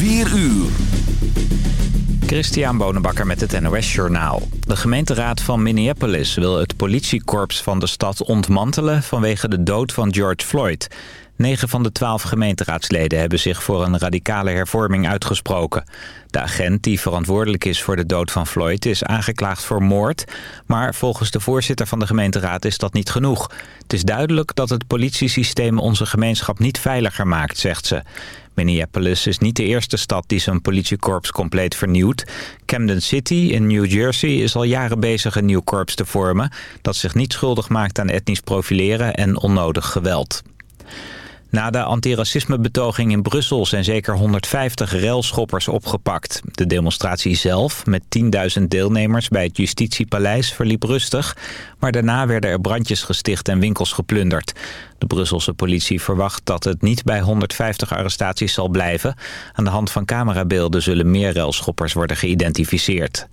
4 uur. Christian Bonenbakker met het NOS Journaal. De gemeenteraad van Minneapolis wil het politiekorps van de stad ontmantelen... vanwege de dood van George Floyd. Negen van de twaalf gemeenteraadsleden hebben zich voor een radicale hervorming uitgesproken. De agent die verantwoordelijk is voor de dood van Floyd is aangeklaagd voor moord. Maar volgens de voorzitter van de gemeenteraad is dat niet genoeg. Het is duidelijk dat het politiesysteem onze gemeenschap niet veiliger maakt, zegt ze. Minneapolis is niet de eerste stad die zijn politiekorps compleet vernieuwt. Camden City in New Jersey is al jaren bezig een nieuw korps te vormen... dat zich niet schuldig maakt aan etnisch profileren en onnodig geweld. Na de antiracismebetoging in Brussel zijn zeker 150 railschoppers opgepakt. De demonstratie zelf, met 10.000 deelnemers bij het Justitiepaleis, verliep rustig. Maar daarna werden er brandjes gesticht en winkels geplunderd. De Brusselse politie verwacht dat het niet bij 150 arrestaties zal blijven. Aan de hand van camerabeelden zullen meer railschoppers worden geïdentificeerd.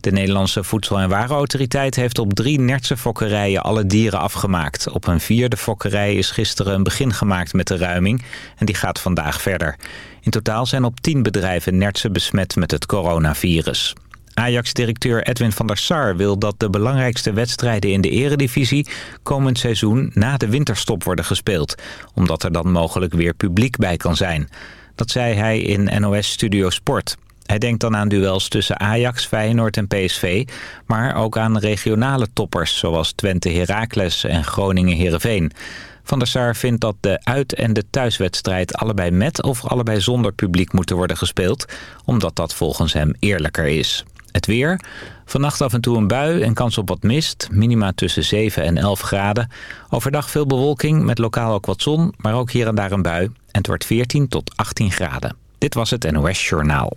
De Nederlandse Voedsel- en Warenautoriteit heeft op drie nertse fokkerijen alle dieren afgemaakt. Op een vierde fokkerij is gisteren een begin gemaakt met de ruiming en die gaat vandaag verder. In totaal zijn op tien bedrijven nertsen besmet met het coronavirus. Ajax-directeur Edwin van der Sar wil dat de belangrijkste wedstrijden in de eredivisie komend seizoen na de winterstop worden gespeeld. Omdat er dan mogelijk weer publiek bij kan zijn. Dat zei hij in NOS Studio Sport. Hij denkt dan aan duels tussen Ajax, Feyenoord en PSV... maar ook aan regionale toppers zoals Twente Heracles en Groningen Heerenveen. Van der Sar vindt dat de uit- en de thuiswedstrijd allebei met of allebei zonder publiek moeten worden gespeeld... omdat dat volgens hem eerlijker is. Het weer. Vannacht af en toe een bui en kans op wat mist. Minima tussen 7 en 11 graden. Overdag veel bewolking met lokaal ook wat zon, maar ook hier en daar een bui. En het wordt 14 tot 18 graden. Dit was het NOS Journaal.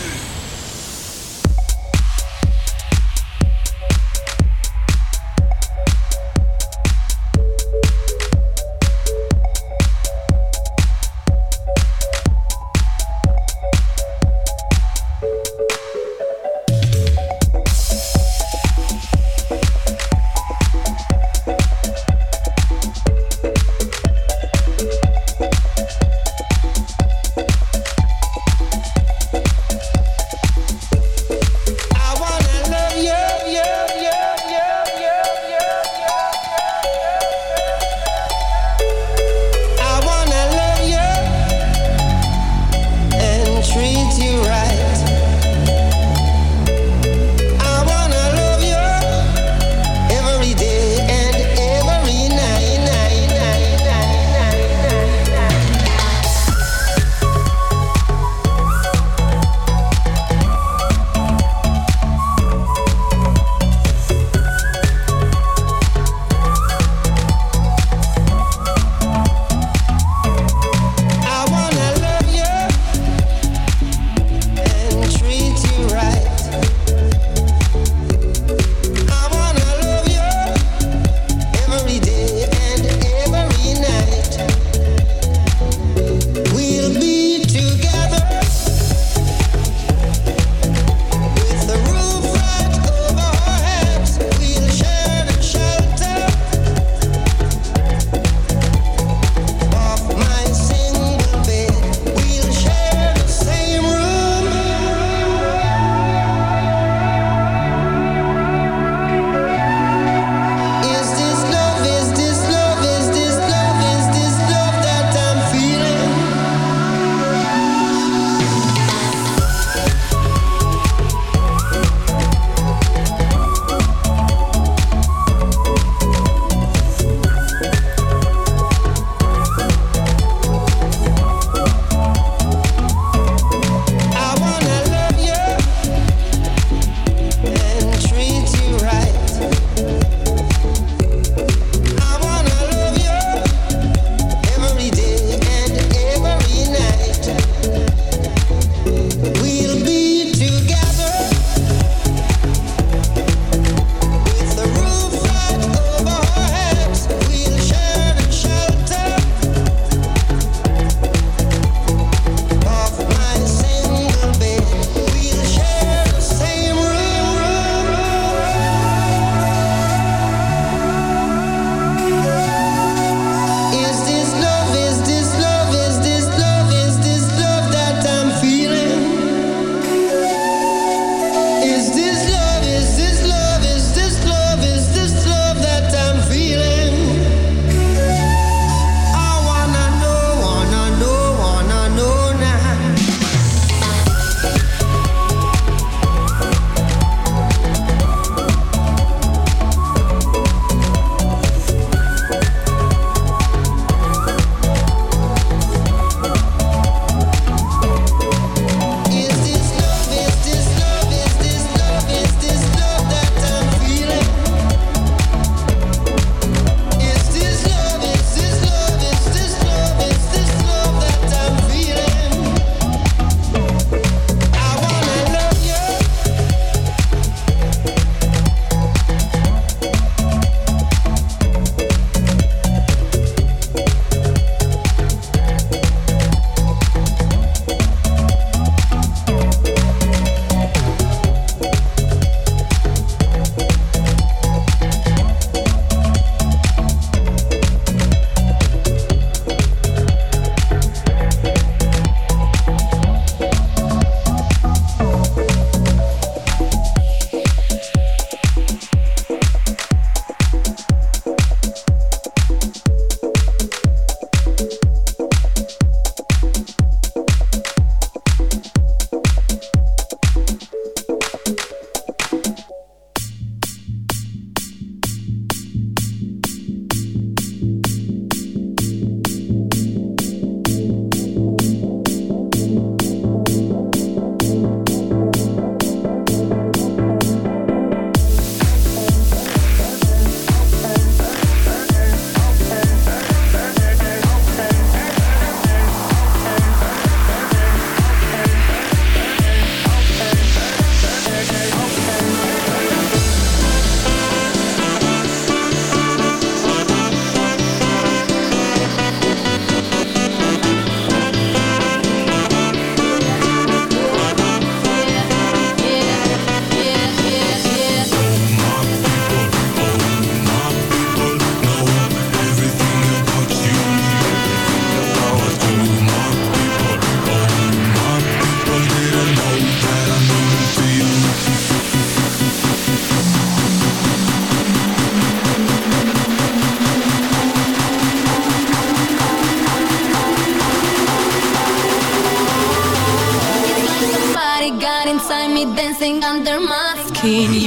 can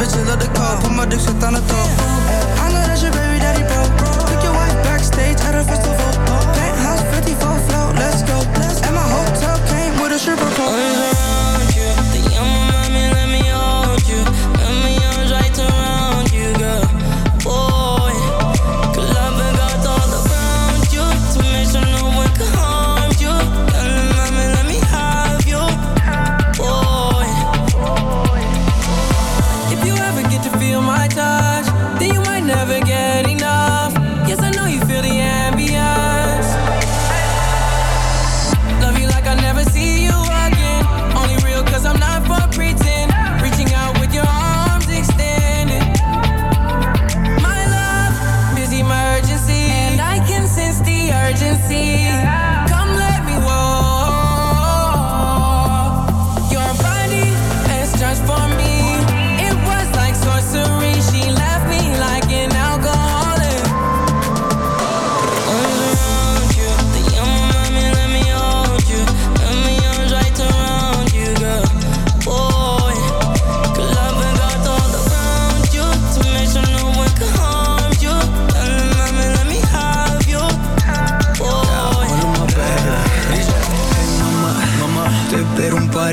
bitch, in de kou. Kom maar, dik zit aan de top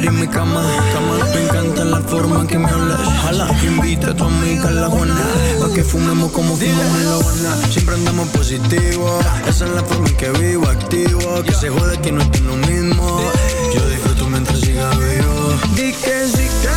en mi cama, cama. Me encanta la forma que me hablas. Jala, invita a tu amiga a la Juana. Pa' que fumemos como fumamos en la Habana. Siempre andamos positivo. Esa es la forma en que vivo, activo. Que se jode que no estoy lo mismo. Yo disfruto mientras siga vivo. Di que sí que